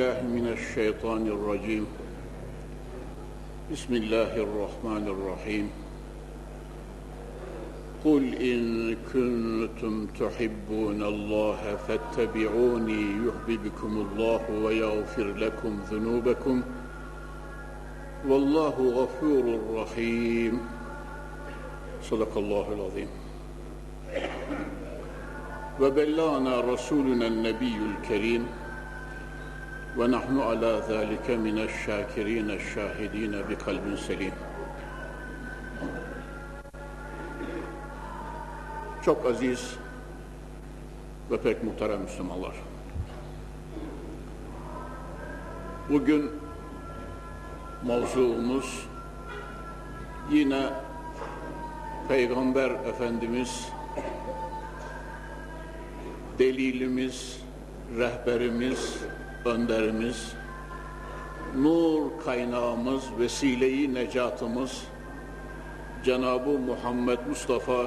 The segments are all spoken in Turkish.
بالله من الشيطان الرجيم. بسم الله الرحمن الرحيم. قل إن كنتم تحبون الله فاتبعوني يحببكم الله ويغفر لكم ذنوبكم. والله غفور رحيم. صدق الله العظيم. وبلغنا رسولنا النبي الكريم ونحن على ذلك من الشاكرين الشاهدين بقلب سليم Çok aziz ve pek muhterem Müslümanlar. Bugün mevzuumuz yine Peygamber Efendimiz delilimiz, rehberimiz, önderimiz, nur kaynağımız, vesileyi necatımız Cenab-ı Muhammed Mustafa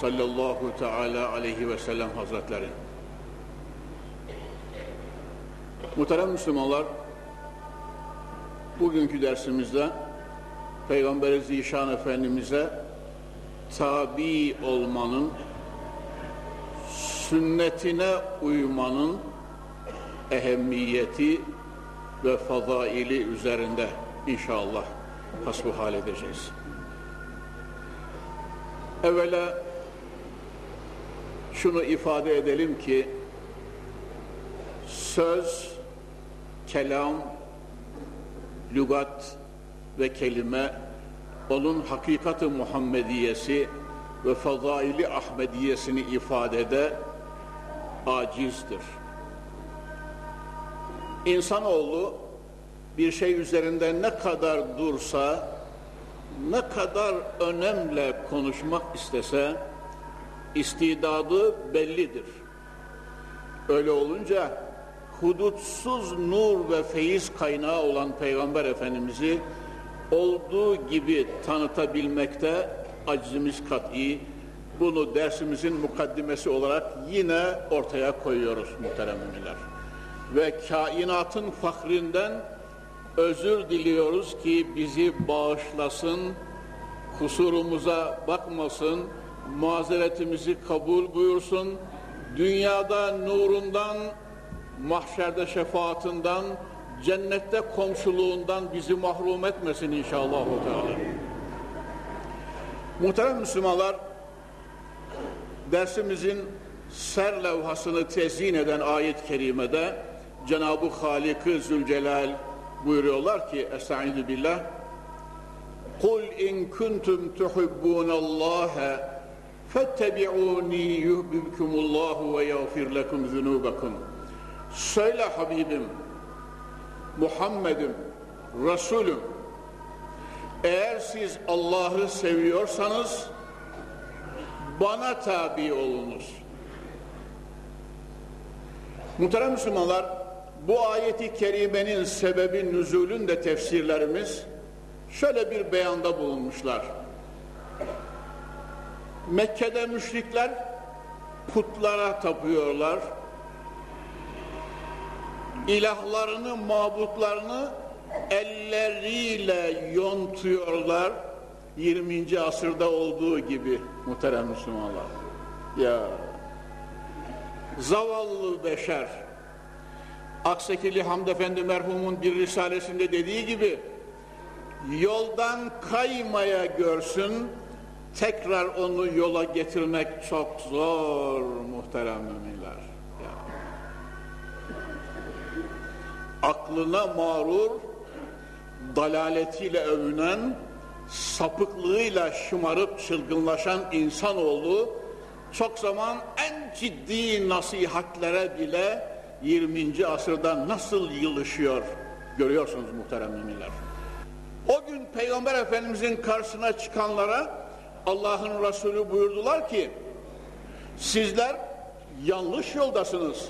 sallallahu teala aleyhi ve sellem hazretleri. Muhterem Müslümanlar, bugünkü dersimizde Peygamber-i Zişan Efendimiz'e tabi olmanın, sünnetine uymanın ehemmiyeti ve fazaili üzerinde inşallah hasbuhal edeceğiz. Evvela şunu ifade edelim ki söz, kelam, lügat ve kelime onun hakikati Muhammediyesi ve fazaili Ahmediyesini ifadede acizdir. İnsanoğlu bir şey üzerinde ne kadar dursa, ne kadar önemle konuşmak istese, istidadı bellidir. Öyle olunca hudutsuz nur ve feyiz kaynağı olan Peygamber Efendimiz'i olduğu gibi tanıtabilmekte acizimiz kat'i. Bunu dersimizin mukaddimesi olarak yine ortaya koyuyoruz muhterem müminler. Ve kainatın fahrinden özür diliyoruz ki bizi bağışlasın, kusurumuza bakmasın, mazeretimizi kabul buyursun, dünyada nurundan, mahşerde şefaatinden, cennette komşuluğundan bizi mahrum etmesin inşallah. Muhterem Müslümanlar, dersimizin ser levhasını tezyin eden ayet-i kerimede Cenab-ı Halik-i Zülcelal buyuruyorlar ki Estaizu billah Kul in kuntum tuhibbunallaha fettebi'uni yuhbibkumullahu ve yağfir lekum zunubakum Söyle Habibim Muhammed'im Resulüm eğer siz Allah'ı seviyorsanız bana tabi olunuz. Muhterem Müslümanlar, bu ayeti kerimenin sebebi nüzulün de tefsirlerimiz şöyle bir beyanda bulunmuşlar. Mekke'de müşrikler putlara tapıyorlar. İlahlarını, mabutlarını elleriyle yontuyorlar 20. asırda olduğu gibi muhterem Müslümanlar. Ya zavallı beşer Aksekili Hamd Efendi merhumun bir risalesinde dediği gibi yoldan kaymaya görsün tekrar onu yola getirmek çok zor muhterem müminler. Ya. Aklına mağrur dalaletiyle övünen sapıklığıyla şımarıp çılgınlaşan insanoğlu çok zaman en ciddi nasihatlere bile 20. asırda nasıl yılışıyor görüyorsunuz muhterem müminler. O gün Peygamber Efendimizin karşısına çıkanlara Allah'ın Resulü buyurdular ki sizler yanlış yoldasınız.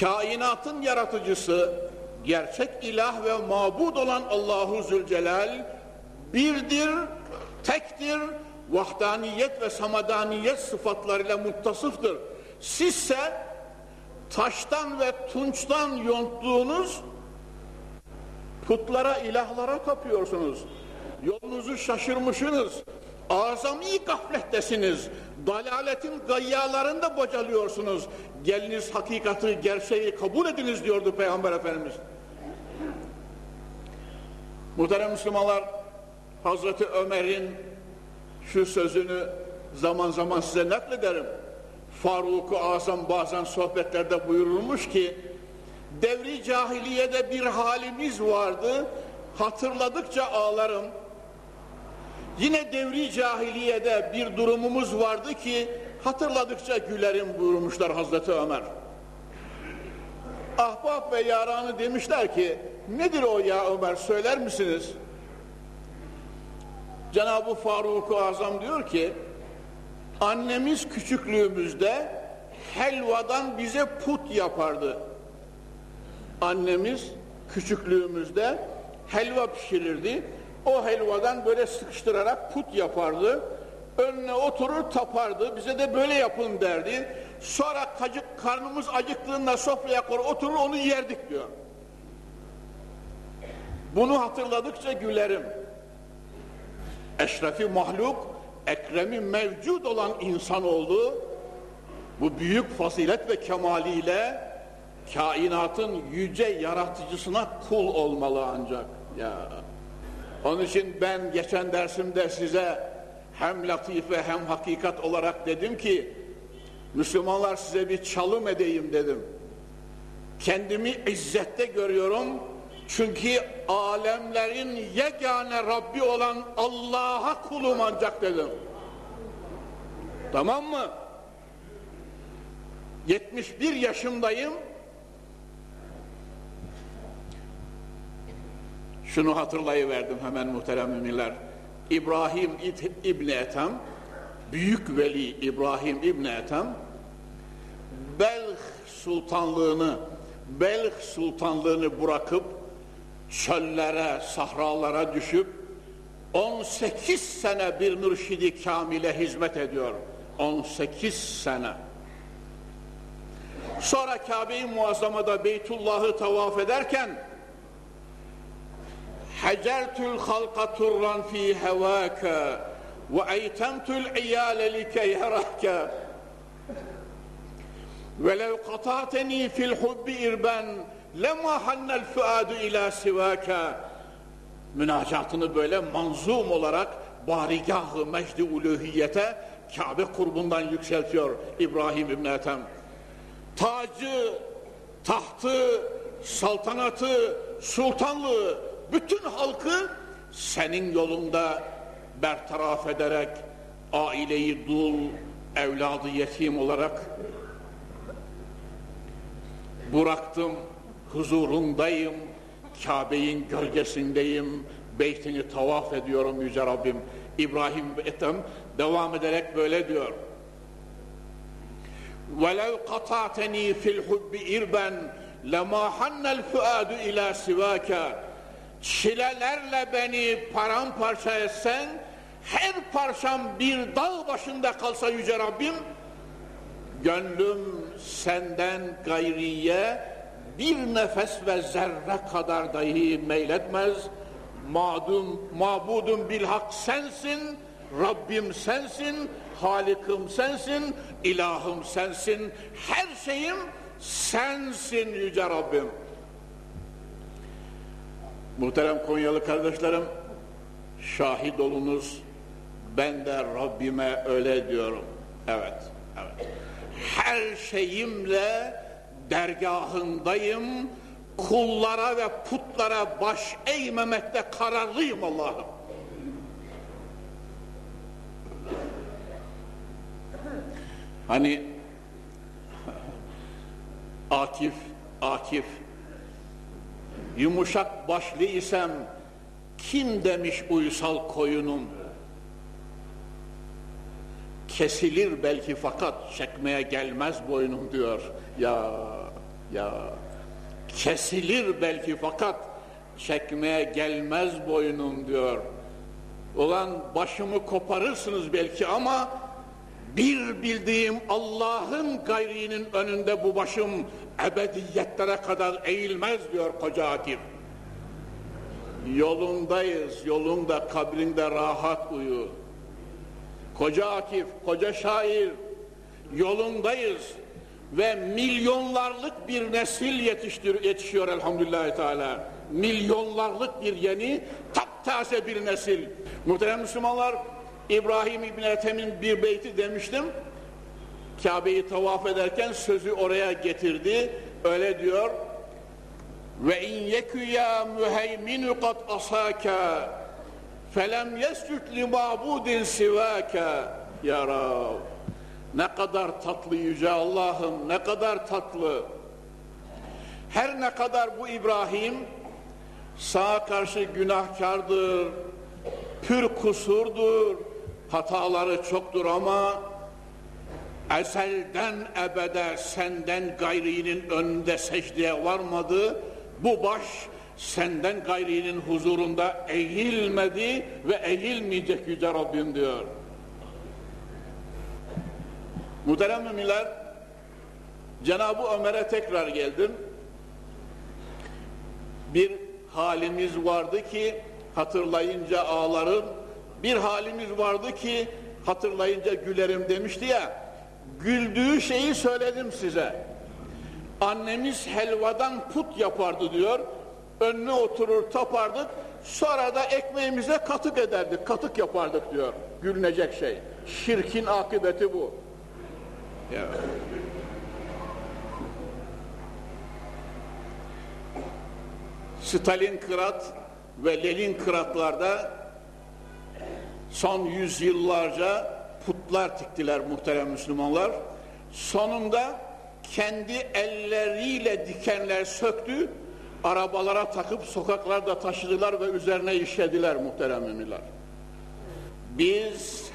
Kainatın yaratıcısı, gerçek ilah ve mabud olan Allahu Zülcelal birdir, tektir, vahdaniyet ve samadaniyet sıfatlarıyla muttasıftır. Sizse taştan ve tunçtan yonttuğunuz putlara, ilahlara tapıyorsunuz. Yolunuzu şaşırmışsınız. Azami gaflettesiniz. Dalaletin gayyalarında bocalıyorsunuz. Geliniz hakikati, gerçeği kabul ediniz diyordu Peygamber Efendimiz. Muhterem Müslümanlar, Hazreti Ömer'in şu sözünü zaman zaman size naklederim. Faruk-u Azam bazen sohbetlerde buyurulmuş ki, devri cahiliyede bir halimiz vardı, hatırladıkça ağlarım. Yine devri cahiliyede bir durumumuz vardı ki, hatırladıkça gülerim buyurmuşlar Hazreti Ömer. Ahbap ve yaranı demişler ki, nedir o ya Ömer söyler misiniz? Cenab-ı Faruk-u Azam diyor ki, annemiz küçüklüğümüzde helvadan bize put yapardı. Annemiz küçüklüğümüzde helva pişirirdi. O helvadan böyle sıkıştırarak put yapardı. Önüne oturur tapardı. Bize de böyle yapın derdi. Sonra kacık, karnımız acıktığında sofraya koyar oturur onu yerdik diyor. Bunu hatırladıkça gülerim. Eşrefi mahluk, ekremi mevcud olan insan oldu. Bu büyük fazilet ve kemaliyle kainatın yüce yaratıcısına kul olmalı ancak. Ya. Onun için ben geçen dersimde size hem latife hem hakikat olarak dedim ki Müslümanlar size bir çalım edeyim dedim. Kendimi izzette görüyorum. Çünkü alemlerin yegane Rabbi olan Allah'a kulum ancak dedim. Tamam mı? 71 yaşındayım. Şunu hatırlayıverdim hemen muhterem müminler. İbrahim İbni Ethem, Büyük Veli İbrahim İbni Ethem, Belh Sultanlığını, Belh Sultanlığını bırakıp çöllere, sahralara düşüp 18 sene bir mürşidi kamile hizmet ediyor. 18 sene. Sonra Kabe-i Muazzama'da Beytullah'ı tavaf ederken Hacertul halqa turran fi hevâke ve eytemtul iyâle likey herahke velev katâteni fil hubbi irben lema hannel fuadu ila sivâke münacatını böyle manzum olarak barigah-ı mecdi uluhiyete Kabe kurbundan yükseltiyor İbrahim İbn Ethem. Tacı, tahtı, saltanatı, sultanlığı, bütün halkı senin yolunda bertaraf ederek aileyi dul, evladı yetim olarak bıraktım, huzurundayım, Kabe'nin gölgesindeyim, beytini tavaf ediyorum Yüce Rabbim. İbrahim Ethem devam ederek böyle diyor. وَلَوْ قَطَعْتَنِي فِي الْحُبِّ اِرْبًا لَمَا حَنَّ الْفُؤَادُ اِلَى سِوَاكَ Çilelerle beni paramparça etsen, her parçam bir dağ başında kalsa Yüce Rabbim, gönlüm senden gayriye bir nefes ve zerre kadar dahi meyletmez. Madum, mabudum bilhak sensin, Rabbim sensin, Halikim sensin, ilahım sensin, her şeyim sensin Yüce Rabbim. Muhterem Konyalı kardeşlerim, şahit olunuz, ben de Rabbime öyle diyorum. Evet, evet. Her şeyimle dergahındayım, kullara ve putlara baş eğmemekte kararlıyım Allah'ım. Hani Akif, Akif yumuşak başlı isem kim demiş uysal koyunum kesilir belki fakat çekmeye gelmez boynum diyor ya ya kesilir belki fakat çekmeye gelmez boynum diyor olan başımı koparırsınız belki ama bir bildiğim Allah'ın gayrinin önünde bu başım ebediyetlere kadar eğilmez diyor koca Akif. Yolundayız, yolunda kabrinde rahat uyu. Koca Akif, koca şair, yolundayız ve milyonlarlık bir nesil yetiştir, yetişiyor elhamdülillahi teala. Milyonlarlık bir yeni, taptaze bir nesil. Muhterem Müslümanlar, İbrahim İbni Ethem'in bir beyti demiştim. Kabe'yi tavaf ederken sözü oraya getirdi. Öyle diyor. Ve in yekü ya müheyminu kat asaka felem yescud li mabudin sivaka ya Rab. Ne kadar tatlı yüce Allah'ım ne kadar tatlı. Her ne kadar bu İbrahim sağa karşı günahkardır, pür kusurdur, hataları çoktur ama ezelden ebede senden gayrinin önünde secdeye varmadı. Bu baş senden gayrinin huzurunda eğilmedi ve eğilmeyecek yüce Rabbim diyor. Muhterem müminler, Cenab-ı Ömer'e tekrar geldim. Bir halimiz vardı ki hatırlayınca ağlarım. Bir halimiz vardı ki hatırlayınca gülerim demişti ya. Güldüğü şeyi söyledim size. Annemiz helvadan put yapardı diyor. Önüne oturur tapardık. Sonra da ekmeğimize katık ederdik. Katık yapardık diyor. Gülünecek şey. Şirkin akıbeti bu. Ya. Stalingrad ve Leningradlarda son yüzyıllarca putlar diktiler muhterem Müslümanlar. Sonunda kendi elleriyle dikenler söktü, arabalara takıp sokaklarda taşıdılar ve üzerine işlediler muhterem müminler. Biz,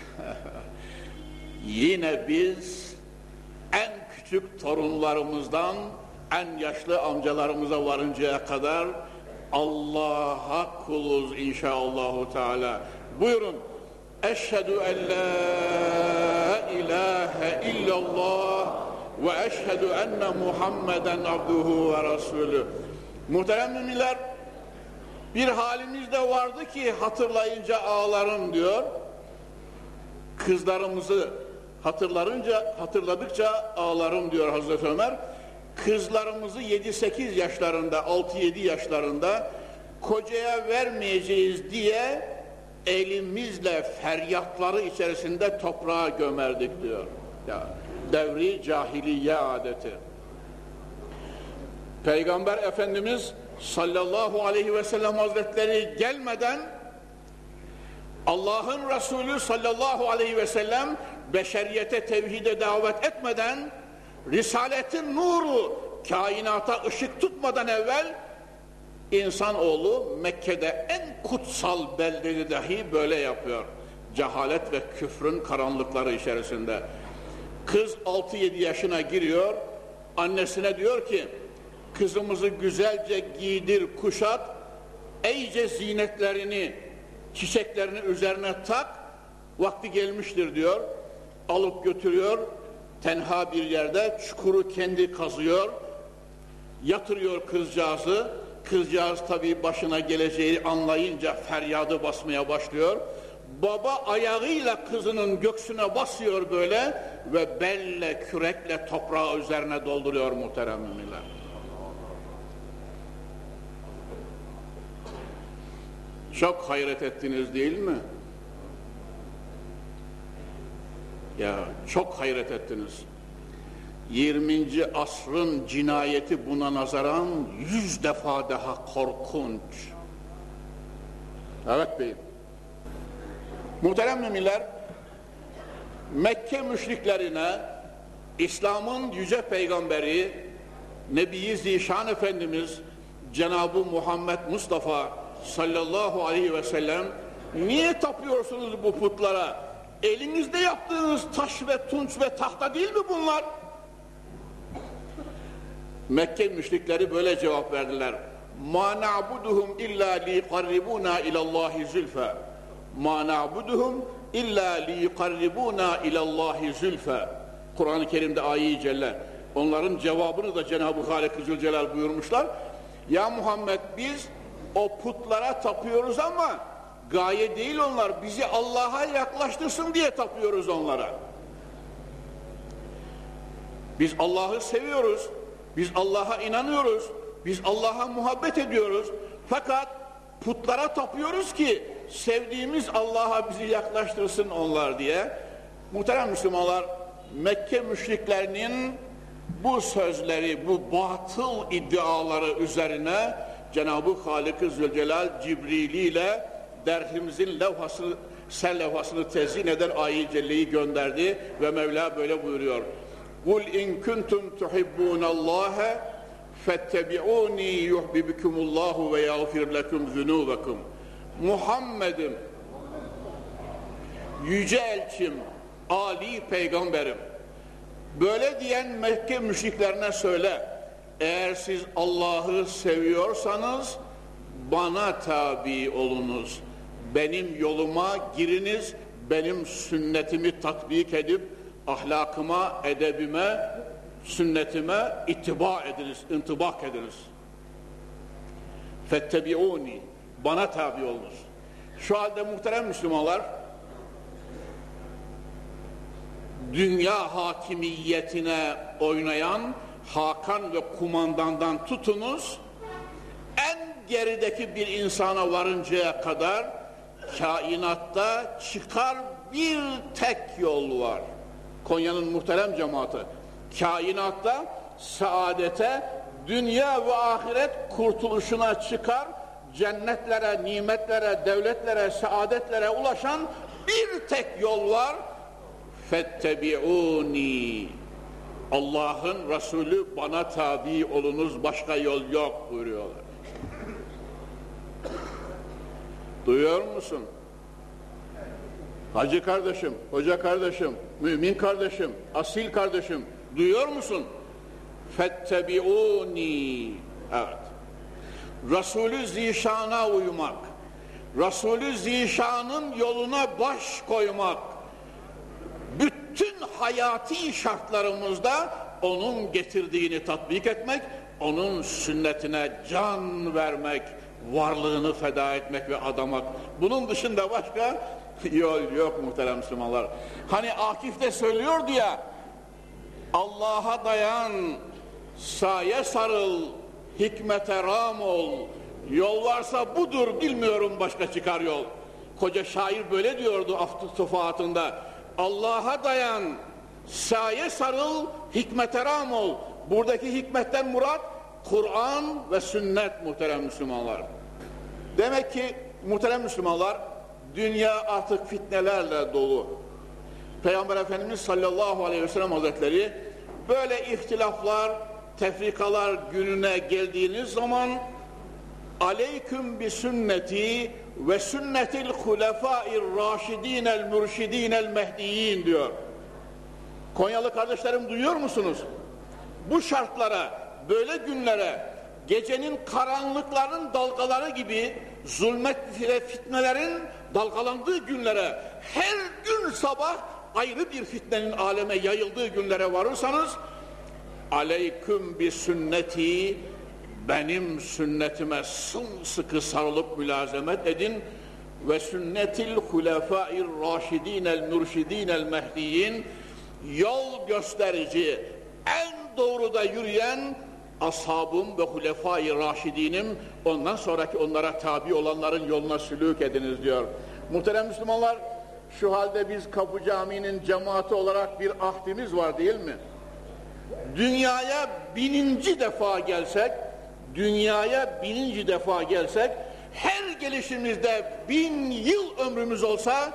yine biz en küçük torunlarımızdan en yaşlı amcalarımıza varıncaya kadar Allah'a kuluz inşallahü teala. Buyurun. Eşhedü en la ilahe illallah ve eşhedü enne Muhammeden abduhu ve resulü. Muhterem müminler, bir halimiz de vardı ki hatırlayınca ağlarım diyor. Kızlarımızı hatırlarınca, hatırladıkça ağlarım diyor Hazreti Ömer. Kızlarımızı 7-8 yaşlarında, 6-7 yaşlarında kocaya vermeyeceğiz diye elimizle feryatları içerisinde toprağa gömerdik diyor. Ya, devri cahiliye adeti. Peygamber Efendimiz sallallahu aleyhi ve sellem hazretleri gelmeden Allah'ın Resulü sallallahu aleyhi ve sellem beşeriyete tevhide davet etmeden Risaletin nuru kainata ışık tutmadan evvel insanoğlu Mekke'de en kutsal beldeli dahi böyle yapıyor. Cehalet ve küfrün karanlıkları içerisinde. Kız 6-7 yaşına giriyor, annesine diyor ki, kızımızı güzelce giydir, kuşat, iyice zinetlerini, çiçeklerini üzerine tak, vakti gelmiştir diyor. Alıp götürüyor, tenha bir yerde çukuru kendi kazıyor, yatırıyor kızcağızı, kızcağız tabii başına geleceği anlayınca feryadı basmaya başlıyor. Baba ayağıyla kızının göksüne basıyor böyle ve belle kürekle toprağı üzerine dolduruyor muhterem müminler. Çok hayret ettiniz değil mi? Ya çok hayret ettiniz. 20. asrın cinayeti buna nazaran yüz defa daha korkunç. Evet beyim. Muhterem müminler, Mekke müşriklerine İslam'ın yüce peygamberi Nebi Zişan Efendimiz Cenab-ı Muhammed Mustafa sallallahu aleyhi ve sellem niye tapıyorsunuz bu putlara? Elinizde yaptığınız taş ve tunç ve tahta değil mi bunlar? Mekke müşrikleri böyle cevap verdiler. Ma na'buduhum illa li qarribuna ila Allahi zülfe. Ma na'buduhum illa li yukarribuna ilallahi zülfe. Kur'an-ı Kerim'de ayet celle. Onların cevabını da Cenab-ı Halik Zülcelal buyurmuşlar. Ya Muhammed biz o putlara tapıyoruz ama gaye değil onlar. Bizi Allah'a yaklaştırsın diye tapıyoruz onlara. Biz Allah'ı seviyoruz. Biz Allah'a inanıyoruz. Biz Allah'a muhabbet ediyoruz. Fakat putlara tapıyoruz ki sevdiğimiz Allah'a bizi yaklaştırsın onlar diye. Muhterem Müslümanlar Mekke müşriklerinin bu sözleri, bu batıl iddiaları üzerine Cenab-ı Halik-i Zülcelal Cibrili ile derhimizin levhasını, ser levhasını tezyin eden ayı celleyi gönderdi ve Mevla böyle buyuruyor. Kul in kuntum tuhibbunallaha fettebi'uni yuhibbukumullahu ve yağfir lekum zunubakum. Muhammed'im yüce elçim, Ali peygamberim. Böyle diyen Mekke müşriklerine söyle. Eğer siz Allah'ı seviyorsanız bana tabi olunuz. Benim yoluma giriniz, benim sünnetimi tatbik edip ahlakıma, edebime, sünnetime ittiba ediniz, intibak ediniz. Fettebi'uni, bana tabi olunuz. Şu halde muhterem Müslümanlar, dünya hakimiyetine oynayan Hakan ve kumandandan tutunuz, en gerideki bir insana varıncaya kadar kainatta çıkar bir tek yol var. Konya'nın muhterem cemaati. Kainatta saadete, dünya ve ahiret kurtuluşuna çıkar, cennetlere, nimetlere, devletlere, saadetlere ulaşan bir tek yol var. Fettebi'uni. Allah'ın Resulü bana tabi olunuz, başka yol yok buyuruyorlar. Duyuyor musun? Hacı kardeşim, hoca kardeşim, mümin kardeşim, asil kardeşim, duyuyor musun? Fettebi'uni. Evet. Resulü Zişan'a uymak, Resulü Zişan'ın yoluna baş koymak, bütün hayati şartlarımızda onun getirdiğini tatbik etmek, onun sünnetine can vermek, varlığını feda etmek ve adamak. Bunun dışında başka yol yok muhterem Müslümanlar. Hani Akif de söylüyordu ya, Allah'a dayan, saye sarıl, hikmete ram ol, yol varsa budur, bilmiyorum başka çıkar yol. Koca şair böyle diyordu Aftı Tufaatında. Allah'a dayan, saye sarıl, hikmete ram ol. Buradaki hikmetten murat, Kur'an ve sünnet muhterem Müslümanlar. Demek ki muhterem Müslümanlar, dünya artık fitnelerle dolu. Peygamber Efendimiz sallallahu aleyhi ve sellem hazretleri böyle ihtilaflar, tefrikalar gününe geldiğiniz zaman aleyküm bi sünneti ve sünnetil hulefâir raşidînel mürşidînel mehdiyin diyor. Konyalı kardeşlerim duyuyor musunuz? Bu şartlara, böyle günlere, gecenin karanlıkların dalgaları gibi zulmet ve fitnelerin dalgalandığı günlere, her gün sabah ayrı bir fitnenin aleme yayıldığı günlere varırsanız, aleyküm bi sünneti benim sünnetime sımsıkı sarılıp mülazemet edin ve sünnetil hulefâir raşidînel mürşidînel mehdiyin yol gösterici en doğruda yürüyen ashabım ve hulefai raşidinim ondan sonraki onlara tabi olanların yoluna sülük ediniz diyor. Muhterem Müslümanlar şu halde biz Kapı Camii'nin cemaati olarak bir ahdimiz var değil mi? Dünyaya bininci defa gelsek dünyaya bininci defa gelsek, her gelişimizde bin yıl ömrümüz olsa,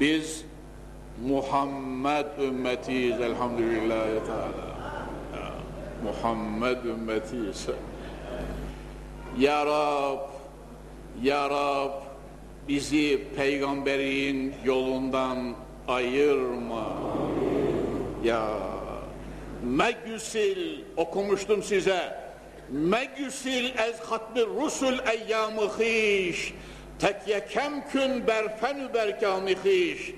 biz Muhammed ümmetiyiz elhamdülillahi teala. Muhammed ümmetiyiz. Ya Rab, Ya Rab, bizi peygamberin yolundan ayırma. Ya Megüsil okumuştum size. Megüsil ez hatmi rusul eyyamı hiş. Tekyekem kün berfenü berkâmi hiş.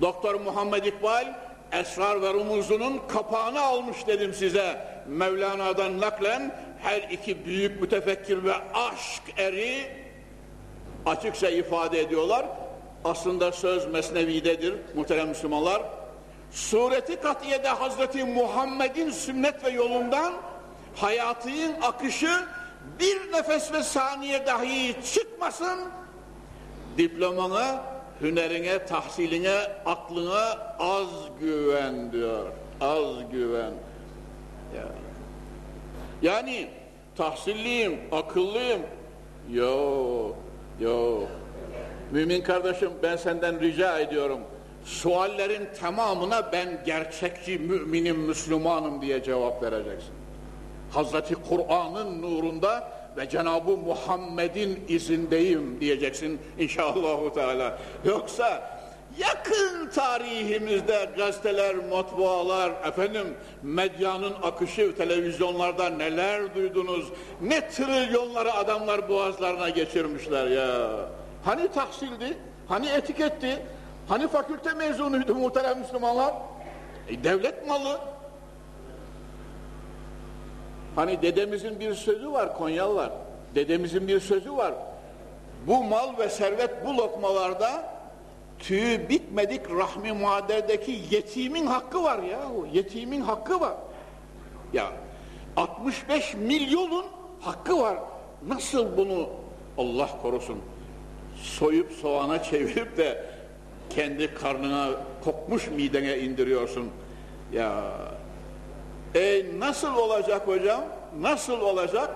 Doktor Muhammed İkbal esrar ve rumuzunun kapağını almış dedim size. Mevlana'dan naklen her iki büyük mütefekkir ve aşk eri açıkça ifade ediyorlar. Aslında söz mesnevidedir muhterem Müslümanlar. Sureti katiyede Hazreti Muhammed'in sünnet ve yolundan hayatının akışı bir nefes ve saniye dahi çıkmasın diplomana, hünerine, tahsiline, aklına az güven diyor. Az güven. Ya. Yani tahsilliyim, akıllıyım. Yo, yo. Mümin kardeşim ben senden rica ediyorum. Suallerin tamamına ben gerçekçi müminim, Müslümanım diye cevap vereceksin. Hazreti Kur'an'ın nurunda ve Cenab-ı Muhammed'in izindeyim diyeceksin inşallah Teala. Yoksa yakın tarihimizde gazeteler, matbualar, efendim medyanın akışı, televizyonlarda neler duydunuz? Ne trilyonları adamlar boğazlarına geçirmişler ya. Hani tahsildi? Hani etiketti? Hani fakülte mezunuydu muhterem Müslümanlar? E, devlet malı. Hani dedemizin bir sözü var Konyalılar. Dedemizin bir sözü var. Bu mal ve servet bu lokmalarda tüyü bitmedik rahmi maderdeki yetimin hakkı var ya. Yetimin hakkı var. Ya 65 milyonun hakkı var. Nasıl bunu Allah korusun soyup soğana çevirip de kendi karnına kokmuş midene indiriyorsun. Ya e nasıl olacak hocam? Nasıl olacak?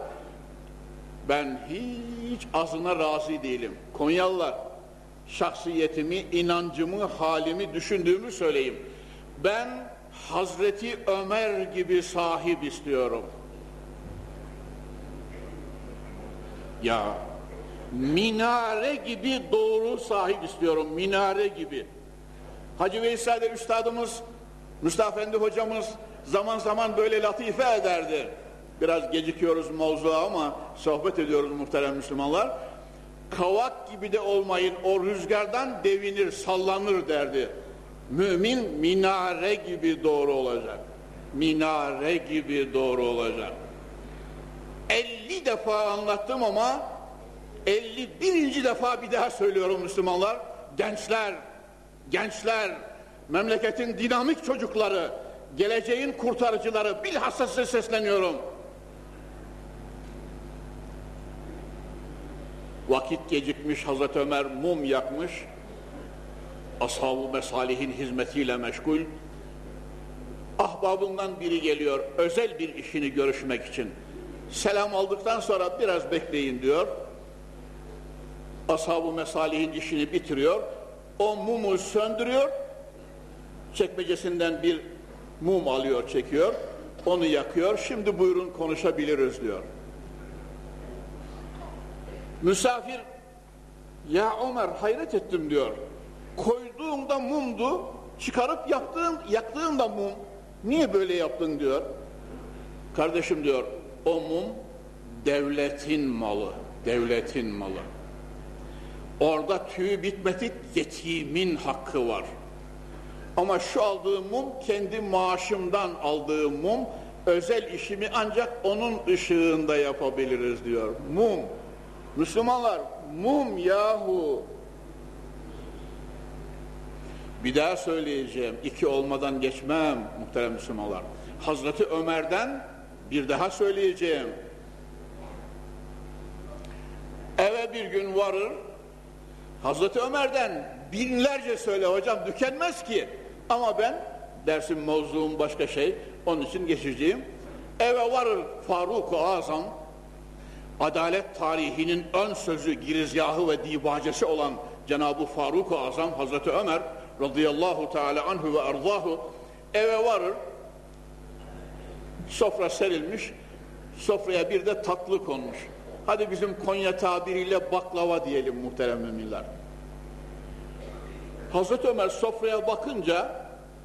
Ben hiç azına razı değilim. Konyalılar, şahsiyetimi, inancımı, halimi, düşündüğümü söyleyeyim. Ben Hazreti Ömer gibi sahip istiyorum. Ya minare gibi doğru sahip istiyorum. Minare gibi. Hacı Veysade Üstadımız, Mustafa Efendi hocamız zaman zaman böyle latife ederdi. Biraz gecikiyoruz mevzuğa ama sohbet ediyoruz muhterem Müslümanlar. Kavak gibi de olmayın o rüzgardan devinir, sallanır derdi. Mümin minare gibi doğru olacak. Minare gibi doğru olacak. 50 defa anlattım ama 51. defa bir daha söylüyorum Müslümanlar. Gençler, gençler, memleketin dinamik çocukları, geleceğin kurtarıcıları bilhassa size sesleniyorum. Vakit gecikmiş Hazreti Ömer mum yakmış. Ashab-ı Mesalih'in hizmetiyle meşgul. Ahbabından biri geliyor özel bir işini görüşmek için. Selam aldıktan sonra biraz bekleyin diyor. Ashab-ı Mesalih'in işini bitiriyor. O mumu söndürüyor. Çekmecesinden bir mum alıyor, çekiyor. Onu yakıyor. Şimdi buyurun konuşabiliriz diyor. Misafir ya Ömer hayret ettim diyor. Koyduğumda mumdu, çıkarıp yaptığın, yaktığında mum. Niye böyle yaptın diyor. Kardeşim diyor, o mum devletin malı, devletin malı. Orada tüyü bitmedik yetimin hakkı var. Ama şu aldığım mum kendi maaşımdan aldığım mum özel işimi ancak onun ışığında yapabiliriz diyor. Mum. Müslümanlar mum yahu. Bir daha söyleyeceğim. iki olmadan geçmem muhterem Müslümanlar. Hazreti Ömer'den bir daha söyleyeceğim. Eve bir gün varır. Hazreti Ömer'den binlerce söyle hocam tükenmez ki. Ama ben dersim mevzuum başka şey. Onun için geçeceğim. Eve varır Faruk-u Azam adalet tarihinin ön sözü, girizgahı ve dibacesi olan Cenab-ı Faruk-u Azam Hazreti Ömer radıyallahu teala anhu ve arzahu eve varır sofra serilmiş sofraya bir de tatlı konmuş hadi bizim Konya tabiriyle baklava diyelim muhterem müminler Hazreti Ömer sofraya bakınca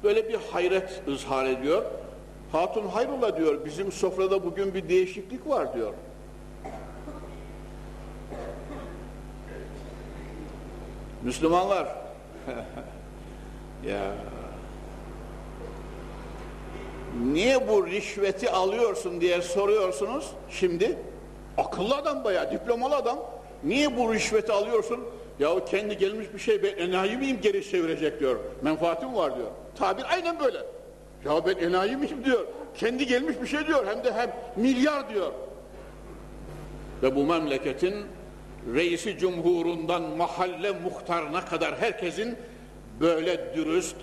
böyle bir hayret ızhar ediyor Hatun hayrola diyor bizim sofrada bugün bir değişiklik var diyor Müslümanlar ya niye bu rişveti alıyorsun diye soruyorsunuz. Şimdi akıllı adam bayağı diplomalı adam. Niye bu rişveti alıyorsun? Ya kendi gelmiş bir şey ben enayi miyim geri çevirecek diyor. Menfaatim var diyor. Tabir aynen böyle. Ya ben enayi diyor. Kendi gelmiş bir şey diyor. Hem de hem milyar diyor. Ve bu memleketin reisi cumhurundan mahalle muhtarına kadar herkesin böyle dürüst,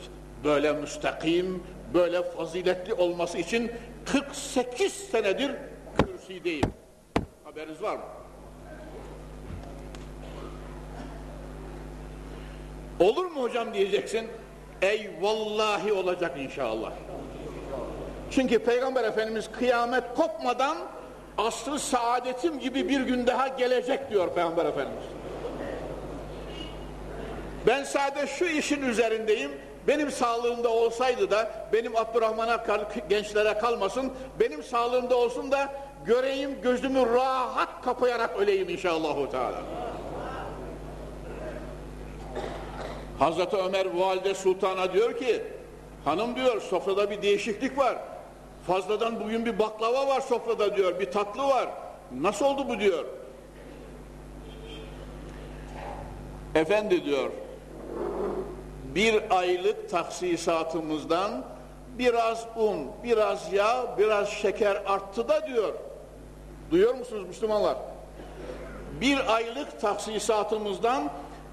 böyle müstakim, böyle faziletli olması için 48 senedir kürsideyim. Haberiniz var mı? Olur mu hocam diyeceksin. Ey vallahi olacak inşallah. Çünkü Peygamber Efendimiz kıyamet kopmadan asrı saadetim gibi bir gün daha gelecek diyor Peygamber Efendimiz. Ben sadece şu işin üzerindeyim. Benim sağlığımda olsaydı da benim Abdurrahman'a gençlere kalmasın. Benim sağlığımda olsun da göreyim gözümü rahat kapayarak öleyim inşallah. Teala. Hazreti Ömer Valide Sultan'a diyor ki hanım diyor sofrada bir değişiklik var. Fazladan bugün bir baklava var sofrada diyor bir tatlı var. Nasıl oldu bu diyor. Efendi diyor bir aylık taksisatımızdan biraz un, biraz yağ, biraz şeker arttı da diyor. Duyuyor musunuz Müslümanlar? Bir aylık taksisatımızdan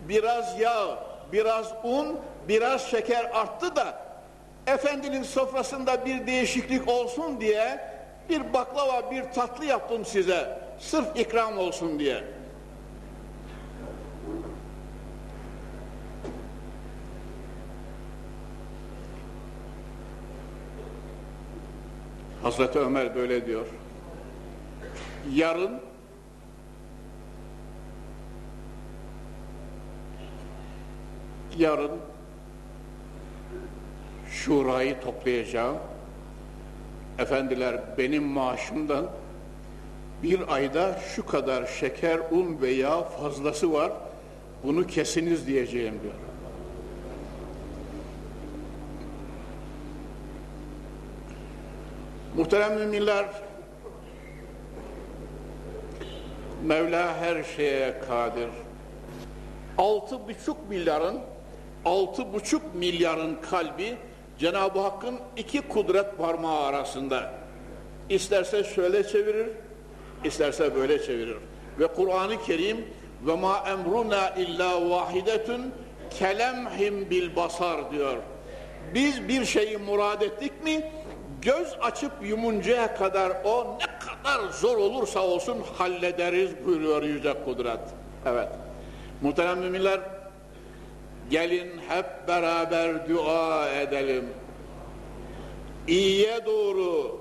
biraz yağ, biraz un, biraz şeker arttı da efendinin sofrasında bir değişiklik olsun diye bir baklava, bir tatlı yaptım size. Sırf ikram olsun diye. Hazreti Ömer böyle diyor. Yarın yarın şurayı toplayacağım. Efendiler benim maaşımdan bir ayda şu kadar şeker, un veya fazlası var. Bunu kesiniz diyeceğim diyor. Muhterem müminler, Mevla her şeye kadir. Altı buçuk milyarın, altı buçuk milyarın kalbi Cenab-ı Hakk'ın iki kudret parmağı arasında. İsterse şöyle çevirir, isterse böyle çevirir. Ve Kur'an-ı Kerim ve ma emruna illa vahidetun kelemhim bil basar diyor. Biz bir şeyi murad ettik mi göz açıp yumuncaya kadar o ne kadar zor olursa olsun hallederiz buyuruyor Yüce Kudret. Evet. Muhterem müminler gelin hep beraber dua edelim. İyiye doğru,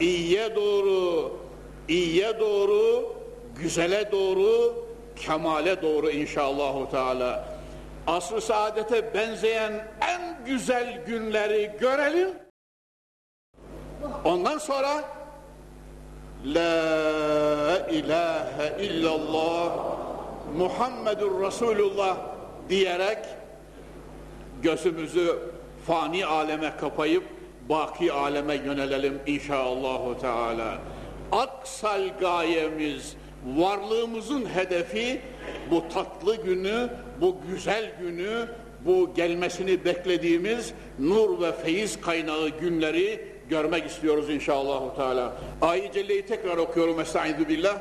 iyiye doğru, iyiye doğru, güzele doğru, kemale doğru inşallahu teala. Asr-ı saadete benzeyen en güzel günleri görelim. Ondan sonra La ilahe illallah Muhammedur Resulullah diyerek gözümüzü fani aleme kapayıp baki aleme yönelelim inşallahü teala. Aksal gayemiz, varlığımızın hedefi bu tatlı günü, bu güzel günü, bu gelmesini beklediğimiz nur ve feyiz kaynağı günleri görmek istiyoruz inşallah teala. Ayet Celle'yi tekrar okuyorum. Estaizu billah.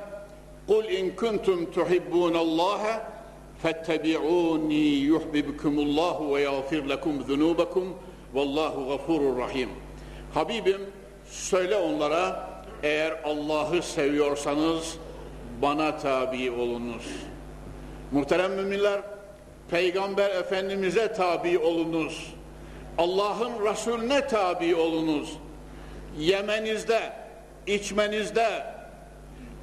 Kul in kuntum tuhibbunallaha fettebi'uni yuhibbukumullahu ve yağfir lekum zunubakum vallahu gafurur rahim. Habibim söyle onlara eğer Allah'ı seviyorsanız bana tabi olunuz. Muhterem müminler Peygamber Efendimiz'e tabi olunuz. Allah'ın Resulüne tabi olunuz yemenizde, içmenizde,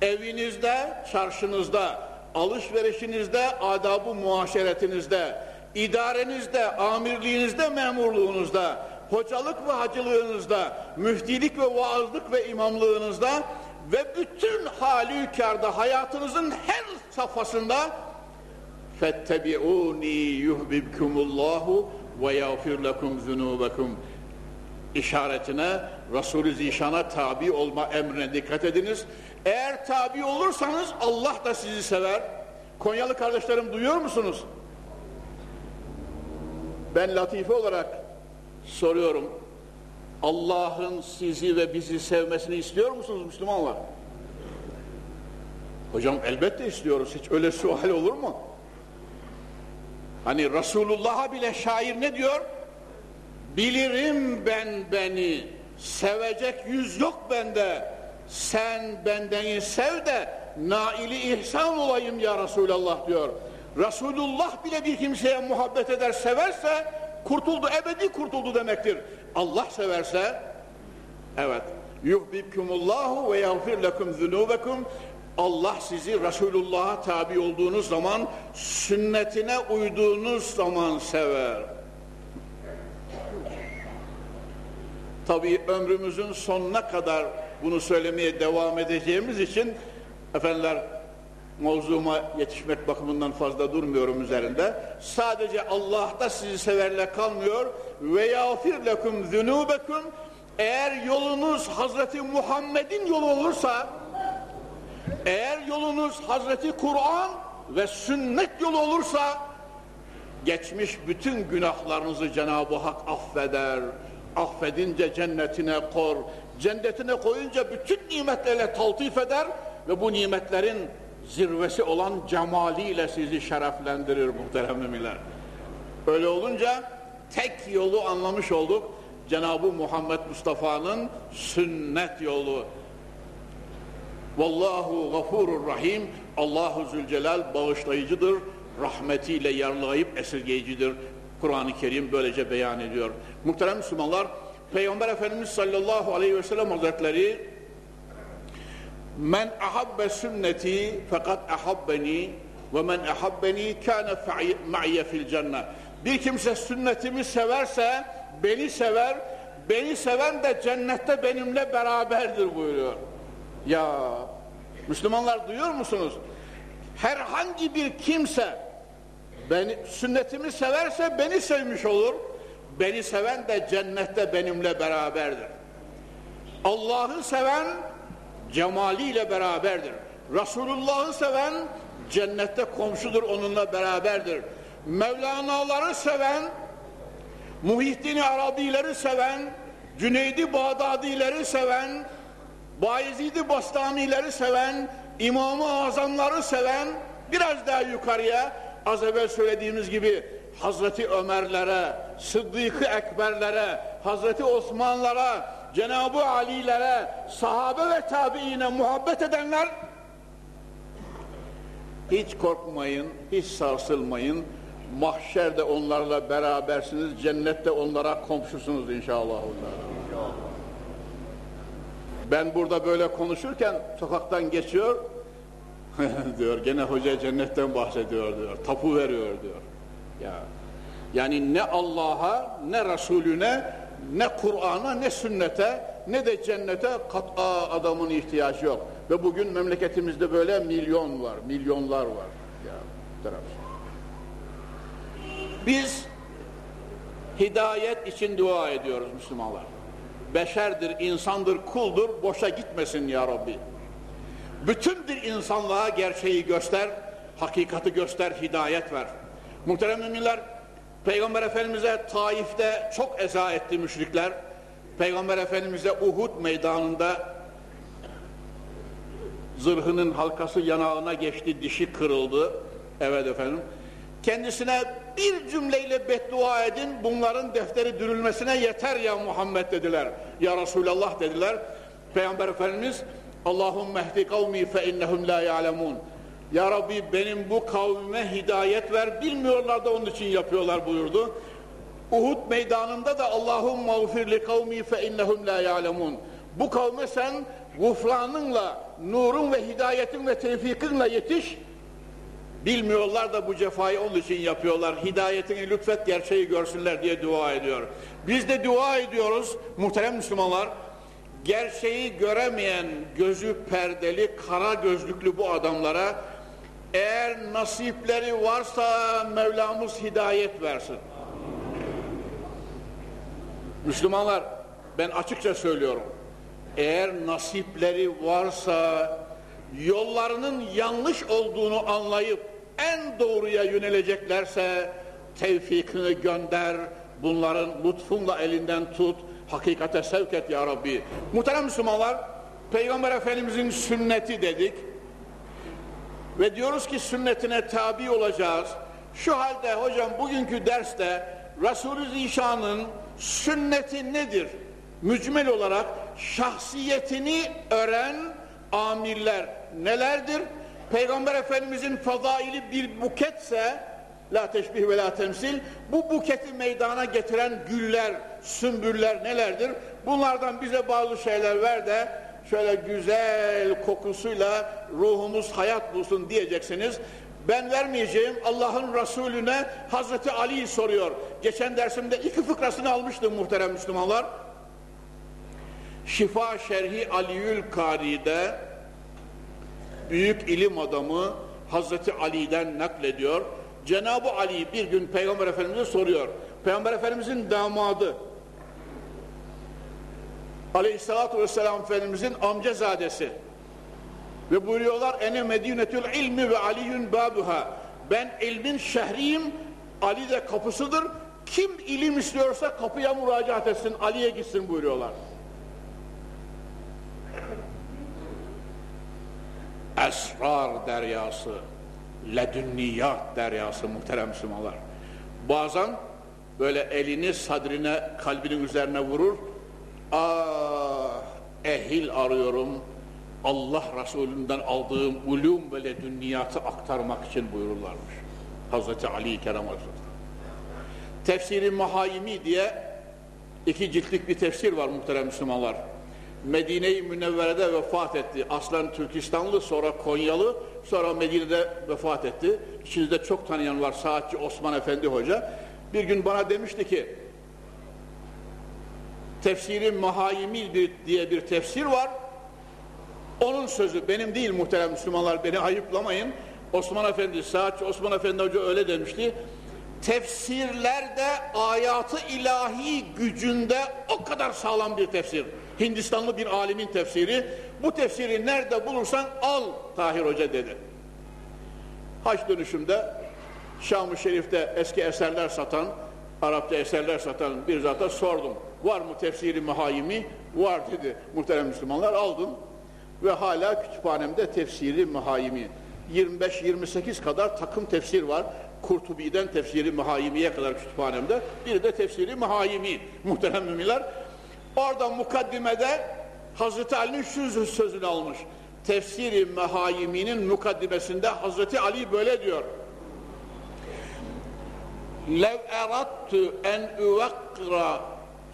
evinizde, çarşınızda, alışverişinizde, adabı muaşeretinizde, idarenizde, amirliğinizde, memurluğunuzda, hocalık ve hacılığınızda, müftilik ve vaazlık ve imamlığınızda ve bütün halükarda hayatınızın her safhasında فَاتَّبِعُونِي يُحْبِبْكُمُ اللّٰهُ وَيَغْفِرْ لَكُمْ ذُنُوبَكُمْ işaretine, Resulü Zişan'a tabi olma emrine dikkat ediniz. Eğer tabi olursanız Allah da sizi sever. Konyalı kardeşlerim duyuyor musunuz? Ben latife olarak soruyorum. Allah'ın sizi ve bizi sevmesini istiyor musunuz Müslümanlar? Hocam elbette istiyoruz. Hiç öyle sual olur mu? Hani Resulullah'a bile şair ne diyor? Bilirim ben beni, sevecek yüz yok bende. Sen bendeni sev de naili ihsan olayım ya Resulallah diyor. Resulullah bile bir kimseye muhabbet eder, severse kurtuldu, ebedi kurtuldu demektir. Allah severse, evet, yuhbibkumullahu ve yağfir lekum zunubekum Allah sizi Resulullah'a tabi olduğunuz zaman, sünnetine uyduğunuz zaman sever. Tabii ömrümüzün sonuna kadar bunu söylemeye devam edeceğimiz için efendiler mevzuma yetişmek bakımından fazla durmuyorum üzerinde. Sadece Allah da sizi severle kalmıyor. Ve yağfir lekum zunubekum eğer yolunuz Hazreti Muhammed'in yolu olursa eğer yolunuz Hazreti Kur'an ve sünnet yolu olursa geçmiş bütün günahlarınızı Cenab-ı Hak affeder. Affedince cennetine kor. Cennetine koyunca bütün nimetlerle taltif eder ve bu nimetlerin zirvesi olan cemaliyle sizi şereflendirir muhterem müminler. Öyle olunca tek yolu anlamış olduk. Cenab-ı Muhammed Mustafa'nın sünnet yolu. Vallahu gafurur rahim. Allahu Zülcelal bağışlayıcıdır. Rahmetiyle yarlayıp esirgeyicidir. Kur'an-ı Kerim böylece beyan ediyor. Muhterem Müslümanlar, Peygamber Efendimiz sallallahu aleyhi ve sellem hazretleri Men ahabbe sünneti fakat ahabbeni ve men ahabbeni kâne ma'ye fil cennet. Bir kimse sünnetimi severse beni sever, beni seven de cennette benimle beraberdir buyuruyor. Ya Müslümanlar duyuyor musunuz? Herhangi bir kimse beni, sünnetimi severse beni sevmiş olur. Beni seven de cennette benimle beraberdir. Allah'ı seven cemaliyle beraberdir. Resulullah'ı seven cennette komşudur onunla beraberdir. Mevlana'ları seven, Muhittin Arabileri seven, Cüneydi Bağdadileri seven, Bayezid-i Bastamileri seven, İmam-ı Azamları seven, biraz daha yukarıya az evvel söylediğimiz gibi Hazreti Ömerlere, Sıddık-ı Ekberlere, Hazreti Osmanlara, Cenab-ı Ali'lere, sahabe ve tabiine muhabbet edenler hiç korkmayın, hiç sarsılmayın. Mahşerde onlarla berabersiniz, cennette onlara komşusunuz inşallah. Ben burada böyle konuşurken sokaktan geçiyor, diyor gene hoca cennetten bahsediyor diyor, tapu veriyor diyor. Ya yani ne Allah'a ne Resulüne ne Kur'an'a ne sünnete ne de cennete kat'a adamın ihtiyacı yok. Ve bugün memleketimizde böyle milyon var, milyonlar var. Ya. Biz hidayet için dua ediyoruz Müslümanlar. Beşerdir, insandır, kuldur, boşa gitmesin ya Rabbi. Bütün bir insanlığa gerçeği göster, hakikati göster, hidayet ver. Muhterem müminler, Peygamber Efendimiz'e Taif'te çok eza etti müşrikler. Peygamber Efendimiz'e Uhud meydanında zırhının halkası yanağına geçti, dişi kırıldı. Evet efendim. Kendisine bir cümleyle beddua edin, bunların defteri dürülmesine yeter ya Muhammed dediler. Ya Resulallah dediler. Peygamber Efendimiz Allahümme ehdi kavmi fe innehum la ya'lemun. Ya Rabbi benim bu kavmime hidayet ver. Bilmiyorlar da onun için yapıyorlar buyurdu. Uhud meydanında da Allahum mağfir li kavmi fe innehum la ya'lemun. Bu kavme sen gufranınla, nurun ve hidayetin ve tevfikinle yetiş. Bilmiyorlar da bu cefayı onun için yapıyorlar. Hidayetini lütfet gerçeği görsünler diye dua ediyor. Biz de dua ediyoruz muhterem Müslümanlar. Gerçeği göremeyen gözü perdeli, kara gözlüklü bu adamlara eğer nasipleri varsa Mevlamız hidayet versin. Müslümanlar ben açıkça söylüyorum. Eğer nasipleri varsa yollarının yanlış olduğunu anlayıp en doğruya yöneleceklerse tevfikini gönder, bunların lütfunla elinden tut, hakikate sevk et ya Rabbi. Muhterem Müslümanlar, Peygamber Efendimizin sünneti dedik ve diyoruz ki sünnetine tabi olacağız. Şu halde hocam bugünkü derste Resulü Zişan'ın sünneti nedir? Mücmel olarak şahsiyetini öğren amirler nelerdir? Peygamber Efendimizin fazaili bir buketse la teşbih ve la temsil bu buketi meydana getiren güller, sümbüller nelerdir? Bunlardan bize bazı şeyler ver de şöyle güzel kokusuyla ruhumuz hayat bulsun diyeceksiniz. Ben vermeyeceğim Allah'ın Resulüne Hazreti Ali'yi soruyor. Geçen dersimde iki fıkrasını almıştım muhterem Müslümanlar. Şifa Şerhi Aliül Kari'de büyük ilim adamı Hazreti Ali'den naklediyor. Cenab-ı Ali bir gün Peygamber Efendimiz'e soruyor. Peygamber Efendimiz'in damadı Aleyhisselatü Vesselam Efendimiz'in amcazadesi ve buyuruyorlar ene medinetül ilmi ve aliyün babuha. Ben ilmin şehriyim Ali de kapısıdır. Kim ilim istiyorsa kapıya müracaat etsin Ali'ye gitsin buyuruyorlar. Esrar deryası ledünniyat deryası muhterem Müslümanlar. Bazen böyle elini sadrine kalbinin üzerine vurur ah ehil arıyorum Allah Resulü'nden aldığım ulum ve ledünniyatı aktarmak için buyururlarmış Hazreti Ali Kerem Aleyhisselam Tefsiri Mahayimi diye iki ciltlik bir tefsir var muhterem Müslümanlar Medine-i Münevvere'de vefat etti. Aslen Türkistanlı, sonra Konyalı, sonra Medine'de vefat etti. İçinizde çok tanıyan var Saatçi Osman Efendi Hoca. Bir gün bana demişti ki, Tefsiri Mahayimi diye bir tefsir var. Onun sözü benim değil muhterem Müslümanlar beni ayıplamayın. Osman Efendi, Saatçi Osman Efendi Hoca öyle demişti. Tefsirlerde ayatı ilahi gücünde o kadar sağlam bir tefsir. Hindistanlı bir alimin tefsiri. Bu tefsiri nerede bulursan al Tahir Hoca dedi. Haç dönüşümde Şam-ı Şerif'te eski eserler satan, Arapça eserler satan bir zata sordum. Var mı tefsiri muhayimi? Var dedi muhterem Müslümanlar. Aldım ve hala kütüphanemde tefsiri muhayimi. 25-28 kadar takım tefsir var. Kurtubi'den tefsiri muhayimiye kadar kütüphanemde. Biri de tefsiri muhayimi muhterem müminler. Orada mukaddimede Hazreti Ali'nin şu sözünü almış. Tefsiri Mehayimi'nin mukaddimesinde Hazreti Ali böyle diyor. Lev erattu en üvekkira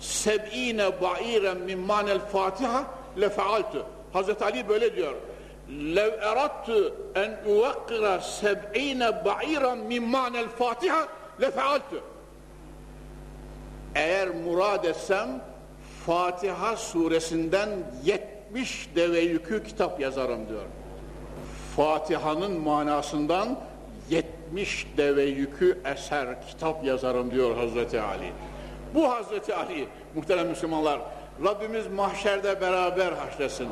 seb'ine ba'iren min manel fatiha lefealtu. Hazreti Ali böyle diyor. Lev erattu en üvekkira seb'ine ba'iren min manel fatiha lefealtu. Eğer murad etsem Fatiha suresinden 70 deve yükü kitap yazarım diyor. Fatiha'nın manasından 70 deve yükü eser kitap yazarım diyor Hazreti Ali. Bu Hazreti Ali muhterem Müslümanlar Rabbimiz mahşerde beraber haşresin.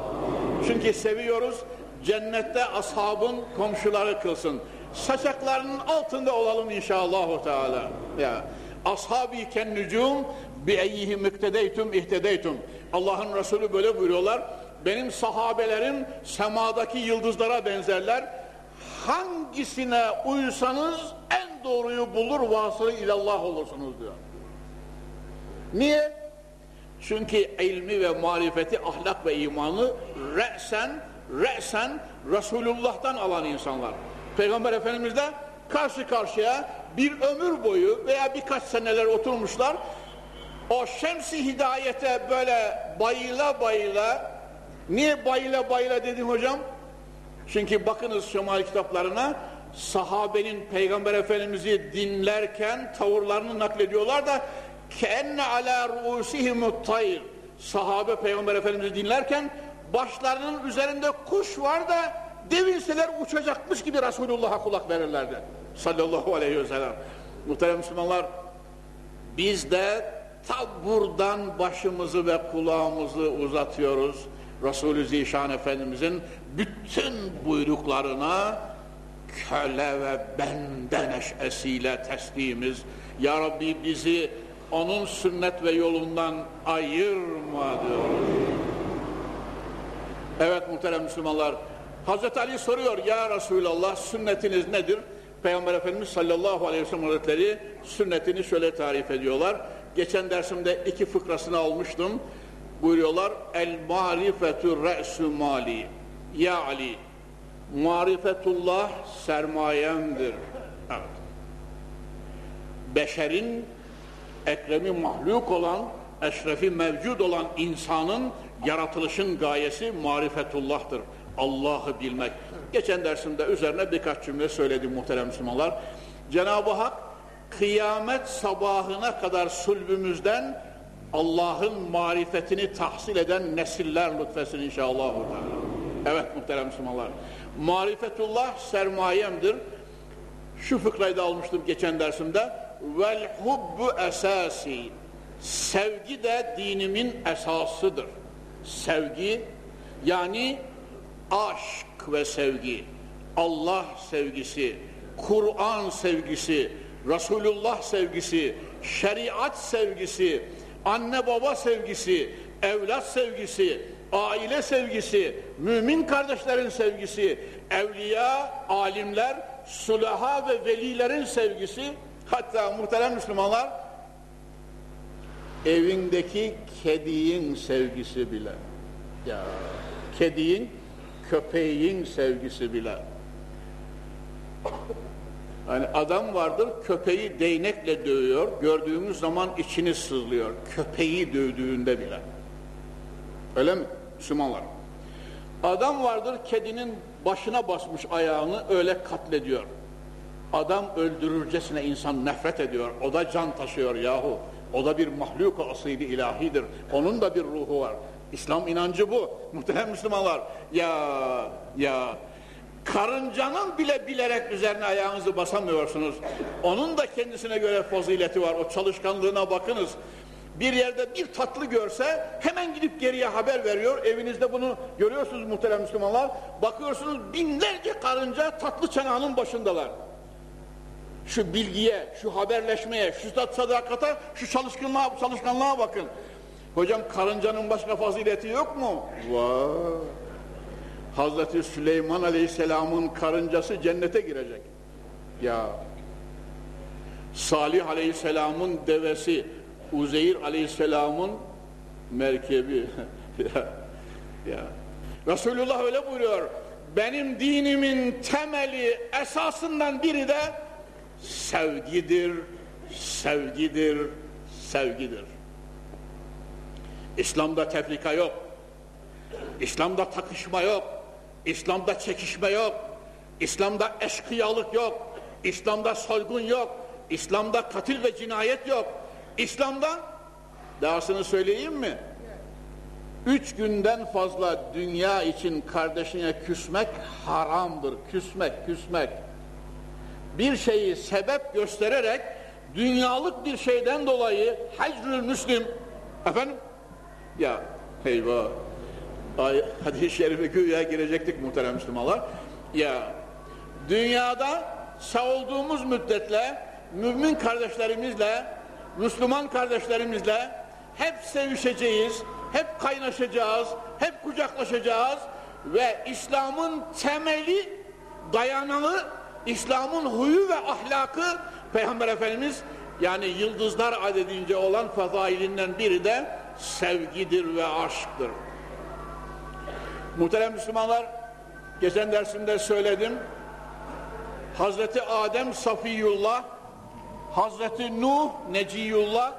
Çünkü seviyoruz cennette ashabın komşuları kılsın. Saçaklarının altında olalım inşallah Teala. Ya ashabi ken nücum bi eyyihi müktedeytum ihtedeytum. Allah'ın Resulü böyle buyuruyorlar. Benim sahabelerim semadaki yıldızlara benzerler. Hangisine uysanız en doğruyu bulur vasılı ilallah olursunuz diyor. Niye? Çünkü ilmi ve marifeti, ahlak ve imanı re'sen, re'sen Resulullah'tan alan insanlar. Peygamber Efendimiz de karşı karşıya bir ömür boyu veya birkaç seneler oturmuşlar o şemsi hidayete böyle bayıla bayıla niye bayıla bayıla dedim hocam? Çünkü bakınız şemal kitaplarına sahabenin peygamber efendimizi dinlerken tavırlarını naklediyorlar da kenne ala ruusihimut tayr sahabe peygamber efendimizi dinlerken başlarının üzerinde kuş var da devinseler uçacakmış gibi Resulullah'a kulak verirlerdi sallallahu aleyhi ve sellem muhterem Müslümanlar biz de ta buradan başımızı ve kulağımızı uzatıyoruz. Resulü Zişan Efendimizin bütün buyruklarına köle ve bende neşesiyle teslimiz. Ya Rabbi bizi onun sünnet ve yolundan ayırma. Evet muhterem Müslümanlar, Hazreti Ali soruyor ya Resulallah sünnetiniz nedir? Peygamber Efendimiz sallallahu aleyhi ve sellem hazretleri sünnetini şöyle tarif ediyorlar. Geçen dersimde iki fıkrasını almıştım. Buyuruyorlar el marifetü re'sü mali. Ya Ali marifetullah sermayemdir. Evet. Beşerin ekremi mahluk olan, eşrefi mevcud olan insanın yaratılışın gayesi marifetullah'tır. Allah'ı bilmek. Geçen dersimde üzerine birkaç cümle söyledim muhterem Müslümanlar. Cenab-ı Hak kıyamet sabahına kadar sulbümüzden Allah'ın marifetini tahsil eden nesiller lütfesin inşallah. Evet muhterem Müslümanlar. Marifetullah sermayemdir. Şu fıkrayı da almıştım geçen dersimde. Vel hubbu esasi. Sevgi de dinimin esasıdır. Sevgi yani aşk ve sevgi, Allah sevgisi, Kur'an sevgisi, Resulullah sevgisi, şeriat sevgisi, anne baba sevgisi, evlat sevgisi, aile sevgisi, mümin kardeşlerin sevgisi, evliya, alimler, sulaha ve velilerin sevgisi, hatta muhterem Müslümanlar, evindeki kediğin sevgisi bile. Ya kediğin, köpeğin sevgisi bile. Yani adam vardır köpeği değnekle dövüyor. Gördüğümüz zaman içini sızlıyor. Köpeği dövdüğünde bile. Öyle mi? Müslümanlar. Adam vardır kedinin başına basmış ayağını öyle katlediyor. Adam öldürürcesine insan nefret ediyor. O da can taşıyor yahu. O da bir mahluk asili ilahidir. Onun da bir ruhu var. İslam inancı bu. Muhterem Müslümanlar. Ya ya karıncanın bile bilerek üzerine ayağınızı basamıyorsunuz. Onun da kendisine göre fazileti var. O çalışkanlığına bakınız. Bir yerde bir tatlı görse hemen gidip geriye haber veriyor. Evinizde bunu görüyorsunuz muhterem Müslümanlar. Bakıyorsunuz binlerce karınca tatlı çanağının başındalar. Şu bilgiye, şu haberleşmeye, şu sadakata, şu çalışkanlığa, çalışkanlığa bakın. Hocam karıncanın başka fazileti yok mu? Var. Hazreti Süleyman Aleyhisselam'ın karıncası cennete girecek. Ya Salih Aleyhisselam'ın devesi, Uzeyr Aleyhisselam'ın merkebi. ya, ya. Resulullah öyle buyuruyor. Benim dinimin temeli, esasından biri de sevgidir, sevgidir, sevgidir. İslam'da tefrika yok. İslam'da takışma yok. İslam'da çekişme yok. İslam'da eşkıyalık yok. İslam'da soygun yok. İslam'da katil ve cinayet yok. İslam'da dahasını söyleyeyim mi? Üç günden fazla dünya için kardeşine küsmek haramdır. Küsmek, küsmek. Bir şeyi sebep göstererek dünyalık bir şeyden dolayı hecrül müslim efendim ya eyvah Ay, hadis-i şerife güya girecektik muhterem Müslümanlar. Ya dünyada sağ olduğumuz müddetle mümin kardeşlerimizle, Müslüman kardeşlerimizle hep sevişeceğiz, hep kaynaşacağız, hep kucaklaşacağız ve İslam'ın temeli, dayanalı, İslam'ın huyu ve ahlakı Peygamber Efendimiz yani yıldızlar adedince olan fazailinden biri de sevgidir ve aşktır. Muhterem Müslümanlar, geçen dersimde söyledim. Hazreti Adem Safiyullah, Hazreti Nuh Neciyullah,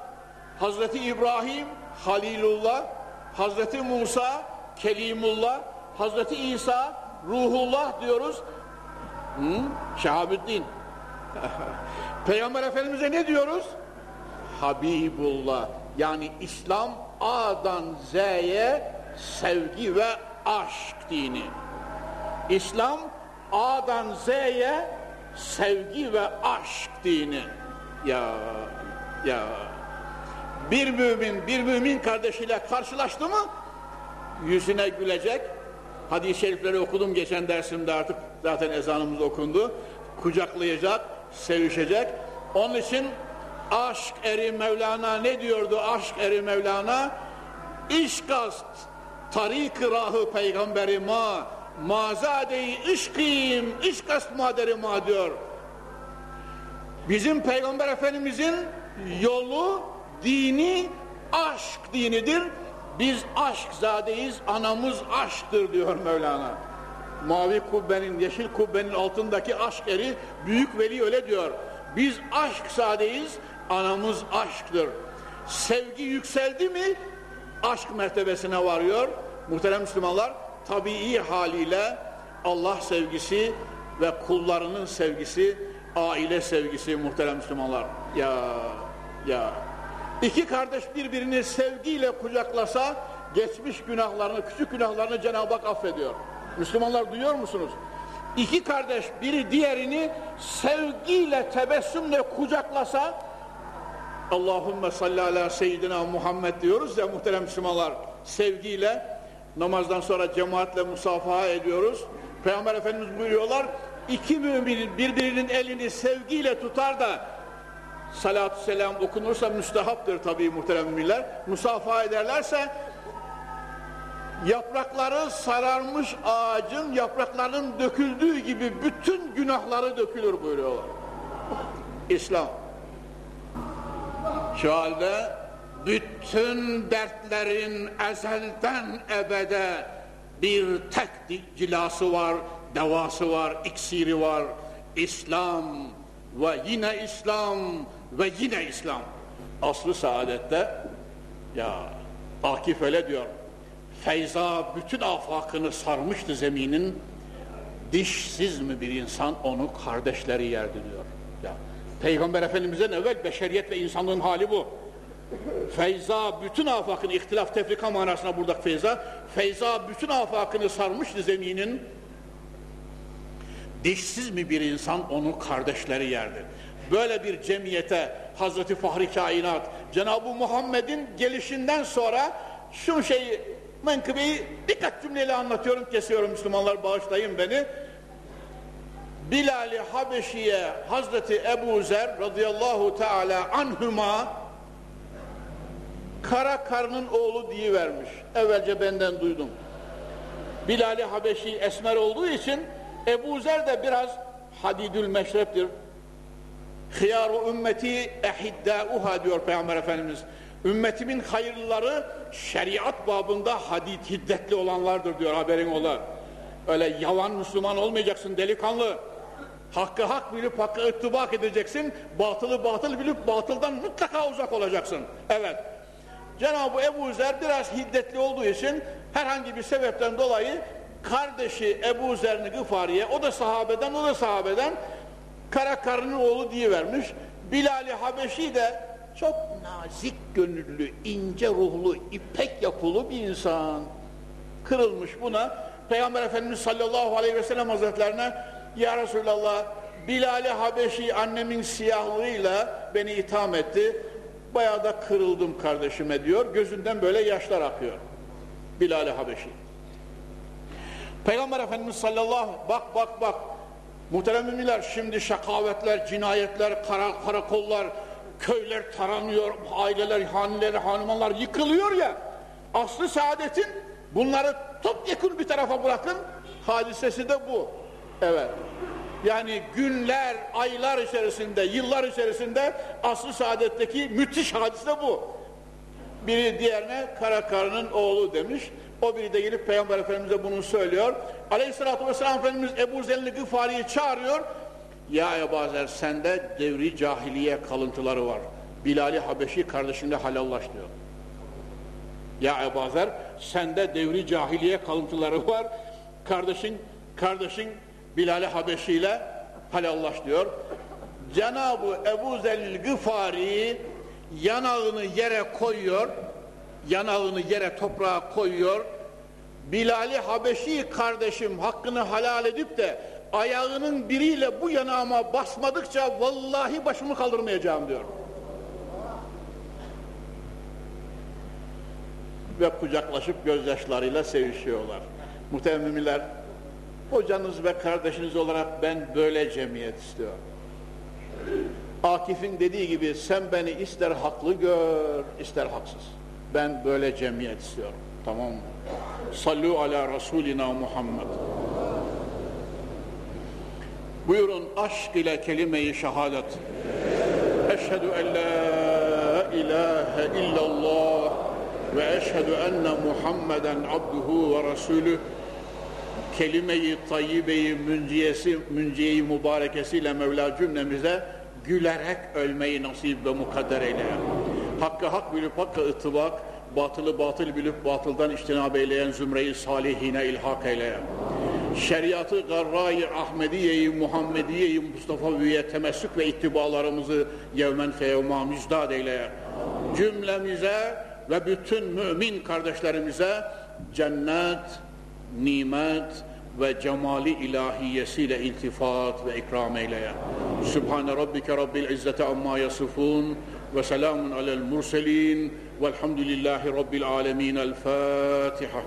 Hazreti İbrahim Halilullah, Hazreti Musa Kelimullah, Hazreti İsa Ruhullah diyoruz. Hı? Şehabüddin. Peygamber Efendimiz'e ne diyoruz? Habibullah. Yani İslam A'dan Z'ye sevgi ve aşk dini. İslam A'dan Z'ye sevgi ve aşk dini. Ya ya Bir mümin bir mümin kardeşiyle karşılaştı mı yüzüne gülecek. Hadis-i şerifleri okudum geçen dersimde artık zaten ezanımız okundu. Kucaklayacak, sevişecek. Onun için aşk eri Mevlana ne diyordu aşk eri Mevlana? İşkast tarik rahı peygamberi ma mazade-i işkim işkast maderi ma diyor. Bizim peygamber efendimizin yolu dini aşk dinidir. Biz aşk zadeyiz, anamız aşktır diyor Mevlana. Mavi kubbenin, yeşil kubbenin altındaki aşk eri büyük veli öyle diyor. Biz aşk zadeyiz, anamız aşktır. Sevgi yükseldi mi aşk mertebesine varıyor. Muhterem Müslümanlar tabii haliyle Allah sevgisi ve kullarının sevgisi, aile sevgisi muhterem Müslümanlar. Ya ya İki kardeş birbirini sevgiyle kucaklasa geçmiş günahlarını, küçük günahlarını Cenab-ı Hak affediyor. Müslümanlar duyuyor musunuz? İki kardeş biri diğerini sevgiyle, tebessümle kucaklasa Allahümme salli ala seyyidina Muhammed diyoruz ya muhterem Müslümanlar sevgiyle namazdan sonra cemaatle musafaha ediyoruz. Peygamber Efendimiz buyuruyorlar iki mümin birbirinin elini sevgiyle tutar da salatü selam okunursa müstehaptır tabii muhterem müminler. Musafaha ederlerse yaprakları sararmış ağacın yapraklarının döküldüğü gibi bütün günahları dökülür buyuruyorlar. İslam. Şu halde bütün dertlerin ezelden ebede bir tek cilası var, devası var, iksiri var. İslam ve yine İslam ve yine İslam. Aslı saadette ya Akif öyle diyor. Feyza bütün afakını sarmıştı zeminin. Dişsiz mi bir insan onu kardeşleri yerdi diyor. Ya Peygamber Efendimiz'den evvel beşeriyet ve insanlığın hali bu. Feyza bütün afakını, ihtilaf tefrika manasına burada feyza, feyza bütün afakını sarmıştı zeminin. Dişsiz mi bir insan onu kardeşleri yerdi. Böyle bir cemiyete Hazreti Fahri Kainat Cenab-ı Muhammed'in gelişinden sonra şu şeyi menkıbeyi birkaç cümleyle anlatıyorum kesiyorum Müslümanlar bağışlayın beni Bilal-i Habeşi'ye Hazreti Ebu Zer radıyallahu teala anhüma kara karnın oğlu diye vermiş. Evvelce benden duydum. Bilal-i Habeşi esmer olduğu için Ebu Zer de biraz hadidül meşreptir. Hıyaru ümmeti ehiddâuha diyor Peygamber Efendimiz. Ümmetimin hayırlıları şeriat babında hadid hiddetli olanlardır diyor haberin ola. Öyle yalan Müslüman olmayacaksın delikanlı. Hakkı hak bilip hakkı ıttibak edeceksin. Batılı batıl bilip batıldan mutlaka uzak olacaksın. Evet. Cenab-ı Ebu Zer biraz hiddetli olduğu için herhangi bir sebepten dolayı kardeşi Ebu Zer'ni Gıfari'ye o da sahabeden o da sahabeden kara karının oğlu diye vermiş. Bilal-i Habeşi de çok nazik gönüllü, ince ruhlu, ipek yapılı bir insan. Kırılmış buna. Peygamber Efendimiz sallallahu aleyhi ve sellem hazretlerine Ya Resulallah Bilal-i Habeşi annemin siyahlığıyla beni itham etti. Bayağı da kırıldım kardeşime diyor. Gözünden böyle yaşlar akıyor. Bilal-i Habeşi. Peygamber Efendimiz sallallahu bak bak bak Muhterem müminler şimdi şakavetler, cinayetler, kara, karakollar, köyler taranıyor, aileler, haneler, hanımanlar yıkılıyor ya. Aslı saadetin bunları topyekun bir tarafa bırakın. Hadisesi de bu. Evet. Yani günler, aylar içerisinde, yıllar içerisinde aslı saadetteki müthiş hadise bu. Biri diğerine kara karının oğlu demiş. O biri de gelip Peygamber Efendimiz'e bunu söylüyor. Aleyhissalatü vesselam Efendimiz Ebu Zer'li Gıfari'yi çağırıyor. Ya Ebu Zer sende devri cahiliye kalıntıları var. Bilal-i Habeşi kardeşinle halallaş diyor. Ya Ebu Zer sende devri cahiliye kalıntıları var. Kardeşin, kardeşin Bilal-i Habeşi ile halallaş diyor. Cenab-ı Ebu Zer Gıfari yanağını yere koyuyor yanağını yere toprağa koyuyor. Bilal-i Habeşi kardeşim hakkını halal edip de ayağının biriyle bu yanağıma basmadıkça vallahi başımı kaldırmayacağım diyor. ve kucaklaşıp gözyaşlarıyla sevişiyorlar. Muhtemelen hocanız ve kardeşiniz olarak ben böyle cemiyet istiyorum. Akif'in dediği gibi sen beni ister haklı gör, ister haksız. Ben böyle cemiyet istiyorum. Tamam mı? Sallu ala Resulina Muhammed. Buyurun aşk ile kelime-i şehadet. Eşhedü en la ilahe illallah ve eşhedü enne Muhammeden abduhu ve resulü kelime-i tayyibeyi münciyesi, münciyeyi mübarekesiyle Mevla cümlemize gülerek ölmeyi nasip ve mukadder eyle. Hakkı hak bilip hakka ıttıbak, batılı batıl bilip batıldan iştinab eyleyen zümreyi salihine ilhak eyle. Şeriatı garra-i Ahmediye-i Muhammediye-i Mustafa'viye temessük ve ittibalarımızı yevmen feyevma müzdad eyle. Cümlemize ve bütün mümin kardeşlerimize cennet, nimet ve cemali ilahiyesiyle iltifat ve ikram eyle. Sübhane Rabbike Rabbil İzzete amma yasifun ve selamun alel murselin velhamdülillahi Rabbil alemin. El Fatiha.